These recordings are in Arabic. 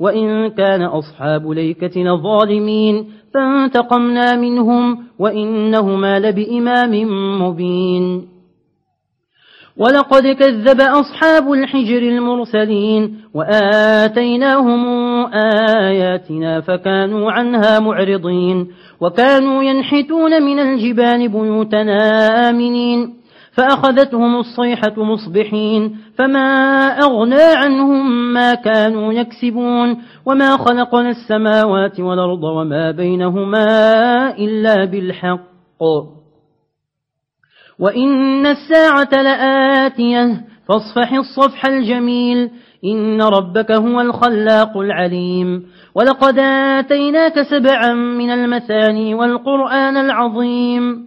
وإن كان أصحاب ليكة لظالمين فانتقمنا منهم وإنهما لبإمام مبين. ولقد كذب أصحاب الحجر المرسلين وآتيناهم آياتنا فكانوا عنها معرضين وكانوا ينحتون من الجبال بيوتنا آمنين. فأخذتهم الصيحة مصبحين فما أغنى عنهم ما كانوا يكسبون وما خلقنا السماوات والأرض وما بينهما إلا بالحق. وإن الساعة لآتية فاصفح الصفح الجميل إن ربك هو الخلاق العليم. ولقد آتيناك سبعا من المثاني والقرآن العظيم.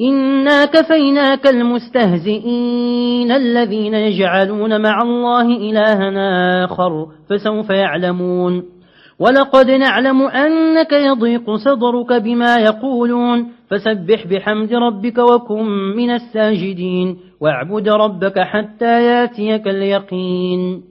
إنا كفيناك المستهزئين الذين يجعلون مع الله إلهنا آخر فسوف يعلمون ولقد نعلم أنك يضيق صدرك بما يقولون فسبح بحمد ربك وكن من الساجدين واعبد ربك حتى ياتيك اليقين